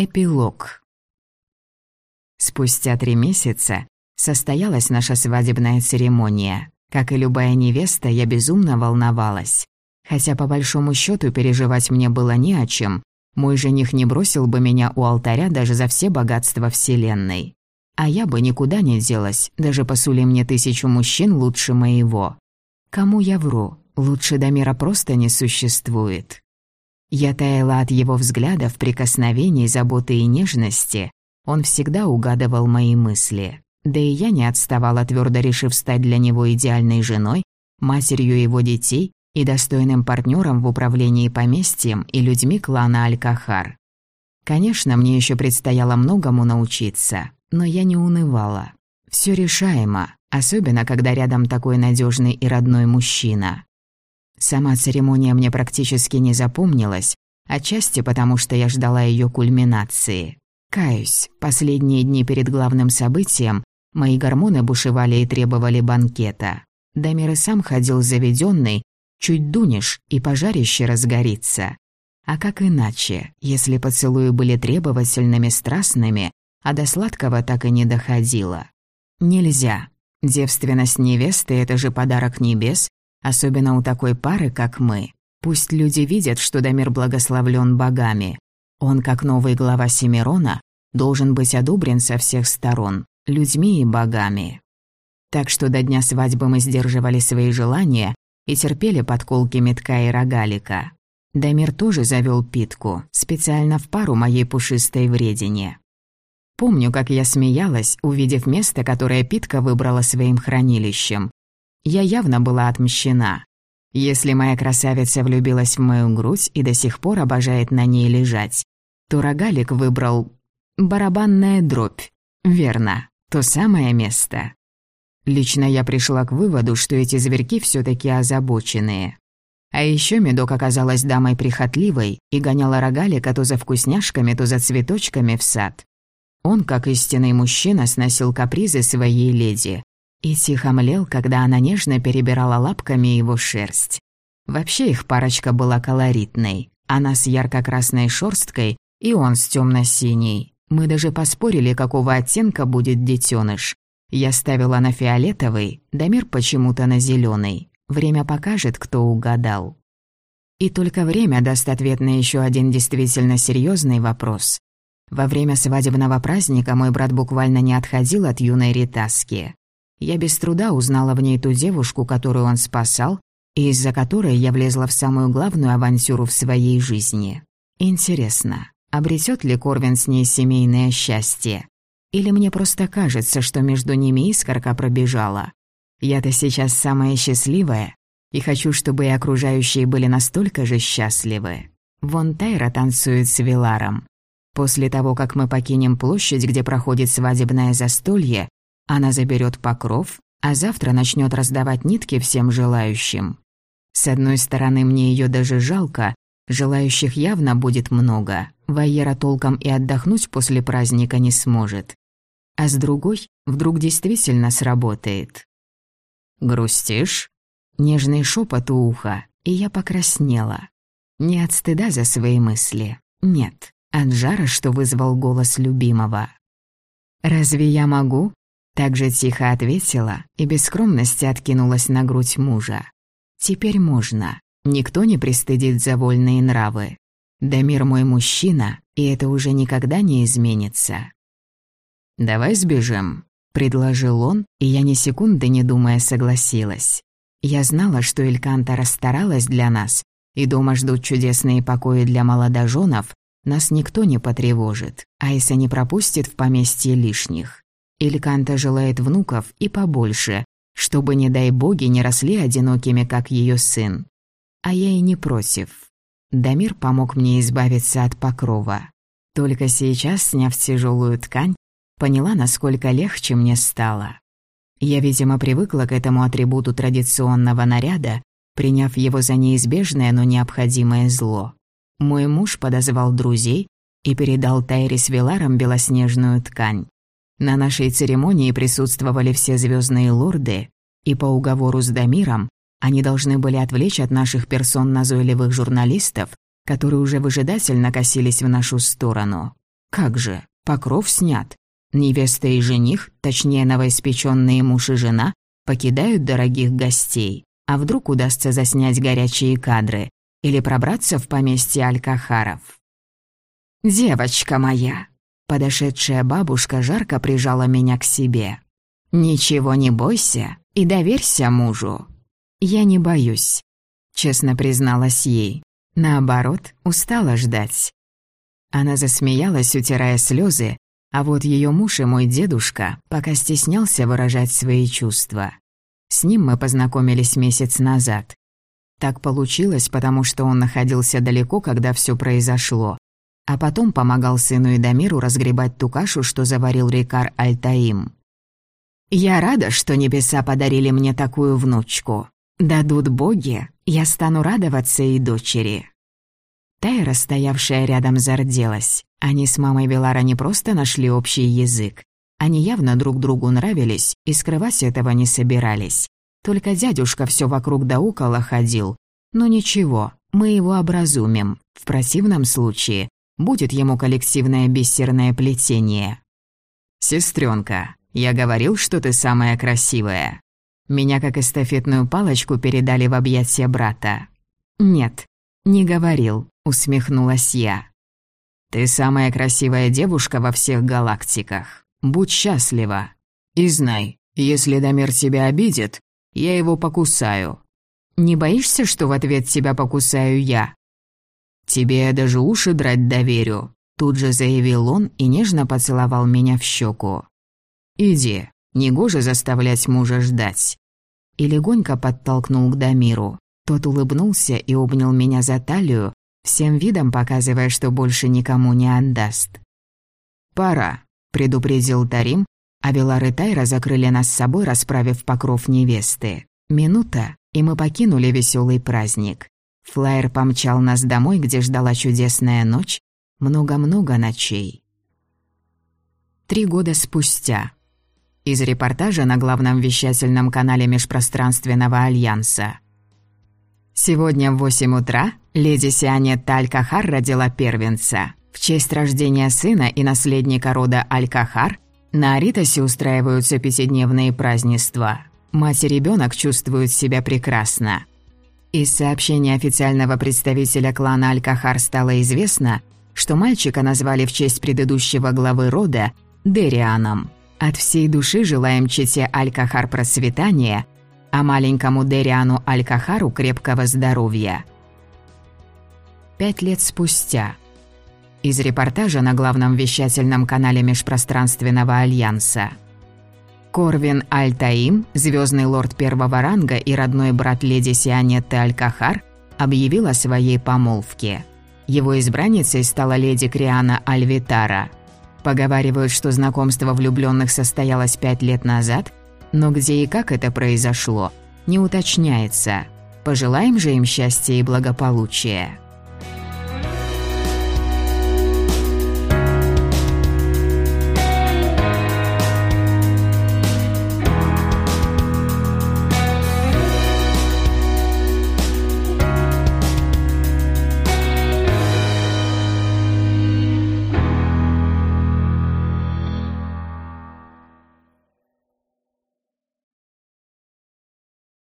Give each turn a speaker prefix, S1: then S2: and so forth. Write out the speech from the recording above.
S1: Эпилог. Спустя три месяца состоялась наша свадебная церемония. Как и любая невеста, я безумно волновалась. Хотя по большому счету переживать мне было не о чем. Мой жених не бросил бы меня у алтаря даже за все богатства Вселенной. А я бы никуда не делась, даже посули мне тысячу мужчин лучше моего. Кому я вру? Лучше Дамира просто не существует. Я таяла от его взглядов, прикосновений, заботы и нежности. Он всегда угадывал мои мысли. Да и я не отставала, твердо решив стать для него идеальной женой, матерью его детей и достойным партнером в управлении поместьем и людьми клана Алькахар. Конечно, мне еще предстояло многому научиться, но я не унывала. Все решаемо, особенно когда рядом такой надежный и родной мужчина. Сама церемония мне практически не запомнилась, отчасти потому, что я ждала ее кульминации. Каюсь, последние дни перед главным событием мои гормоны бушевали и требовали банкета. Дамир и сам ходил заведенный, чуть дунешь, и пожарище разгорится. А как иначе, если поцелуи были требовательными, страстными, а до сладкого так и не доходило? Нельзя. Девственность невесты – это же подарок небес, Особенно у такой пары, как мы. Пусть люди видят, что Дамир благословлен богами. Он, как новый глава Семирона, должен быть одобрен со всех сторон, людьми и богами. Так что до дня свадьбы мы сдерживали свои желания и терпели подколки метка и рогалика. Дамир тоже завел питку, специально в пару моей пушистой вредине. Помню, как я смеялась, увидев место, которое Питка выбрала своим хранилищем, я явно была отмщена. Если моя красавица влюбилась в мою грудь и до сих пор обожает на ней лежать, то рогалик выбрал барабанная дробь. Верно, то самое место. Лично я пришла к выводу, что эти зверьки все таки озабоченные. А еще медок оказалась дамой прихотливой и гоняла рогалика то за вкусняшками, то за цветочками в сад. Он, как истинный мужчина, сносил капризы своей леди, и тихо млел, когда она нежно перебирала лапками его шерсть. Вообще их парочка была колоритной. Она с ярко-красной шерсткой, и он с темно-синей. Мы даже поспорили, какого оттенка будет детеныш. Я ставила на фиолетовый, Дамир почему-то на зеленый. Время покажет, кто угадал. И только время даст ответ на еще один действительно серьезный вопрос. Во время свадебного праздника мой брат буквально не отходил от юной Ритаски. Я без труда узнала в ней ту девушку, которую он спасал, и из-за которой я влезла в самую главную авантюру в своей жизни. Интересно, обретет ли Корвин с ней семейное счастье? Или мне просто кажется, что между ними искорка пробежала? Я-то сейчас самая счастливая, и хочу, чтобы и окружающие были настолько же счастливы. Вон Тайра танцует с Виларом. После того, как мы покинем площадь, где проходит свадебное застолье, она заберет покров, а завтра начнет раздавать нитки всем желающим. С одной стороны, мне ее даже жалко, желающих явно будет много, Вайера толком и отдохнуть после праздника не сможет. А с другой, вдруг действительно сработает. «Грустишь?» Нежный шепот у уха, и я покраснела. Не от стыда за свои мысли, нет, от жара, что вызвал голос любимого. «Разве я могу?» Так же тихо ответила и без скромности откинулась на грудь мужа. «Теперь можно. Никто не пристыдит за вольные нравы. Дамир мой мужчина, и это уже никогда не изменится». «Давай сбежим», — предложил он, и я ни секунды не думая согласилась. Я знала, что Эльканта расстаралась для нас, и дома ждут чудесные покои для молодоженов, нас никто не потревожит, Айса не пропустит в поместье лишних. Ильканта желает внуков и побольше, чтобы, не дай боги, не росли одинокими, как ее сын. А я и не против. Дамир помог мне избавиться от покрова. Только сейчас, сняв тяжелую ткань, поняла, насколько легче мне стало. Я, видимо, привыкла к этому атрибуту традиционного наряда, приняв его за неизбежное, но необходимое зло. Мой муж подозвал друзей и передал Тайре с Виларом белоснежную ткань. На нашей церемонии присутствовали все звездные лорды, и по уговору с Дамиром они должны были отвлечь от наших персон назойливых журналистов, которые уже выжидательно косились в нашу сторону. Как же, покров снят. Невеста и жених, точнее новоиспеченные муж и жена, покидают дорогих гостей. А вдруг удастся заснять горячие кадры или пробраться в поместье Алькахаров? «Девочка моя!» Подошедшая бабушка жарко прижала меня к себе. «Ничего не бойся и доверься мужу». «Я не боюсь», — честно призналась ей. Наоборот, устала ждать. Она засмеялась, утирая слезы, а вот ее муж и мой дедушка пока стеснялся выражать свои чувства. С ним мы познакомились месяц назад. Так получилось, потому что он находился далеко, когда все произошло, а потом помогал сыну Идамиру разгребать ту кашу, что заварил Рикар Альтаим. «Я рада, что небеса подарили мне такую внучку. Дадут боги, я стану радоваться и дочери». Тайра, стоявшая рядом, зарделась. Они с мамой Велара не просто нашли общий язык. Они явно друг другу нравились и скрывать этого не собирались. Только дядюшка все вокруг да около ходил. Но ничего, мы его образумим. В противном случае будет ему коллективное бисерное плетение. «Сестренка, я говорил, что ты самая красивая. Меня как эстафетную палочку передали в объятия брата». «Нет, не говорил», — усмехнулась я. «Ты самая красивая девушка во всех галактиках. Будь счастлива. И знай, если Дамир тебя обидит, я его покусаю». «Не боишься, что в ответ тебя покусаю я?» «Тебе я даже уши драть доверю», — тут же заявил он и нежно поцеловал меня в щеку. «Иди, негоже заставлять мужа ждать». И легонько подтолкнул к Дамиру. Тот улыбнулся и обнял меня за талию, всем видом показывая, что больше никому не отдаст. «Пора», — предупредил Тарим, а Белар и Тайра закрыли нас с собой, расправив покров невесты. Минута, и мы покинули веселый праздник. Флайер помчал нас домой, где ждала чудесная ночь, много-много ночей. Три года спустя. Из репортажа на главном вещательном канале Межпространственного Альянса. Сегодня в 8 утра леди Сианетта Аль-Кахар родила первенца. В честь рождения сына и наследника рода Аль-Кахар на Аритосе устраиваются пятидневные празднества. Мать и ребенок чувствуют себя прекрасно. Из сообщения официального представителя клана Аль-Кахар стало известно, что мальчика назвали в честь предыдущего главы рода Дерианом. От всей души желаем чете Аль-Кахар процветания, а маленькому Дериану Аль-Кахару крепкого здоровья. Пять лет спустя. Из репортажа на главном вещательном канале Межпространственного Альянса. Корвин Аль-Таим, звездный лорд первого ранга и родной брат леди Сианетты Аль-Кахар, объявил о своей помолвке. Его избранницей стала леди Криана Аль-Витара. Поговаривают, что знакомство влюбленных состоялось пять лет назад, но где и как это произошло, не уточняется. Пожелаем же им счастья и благополучия.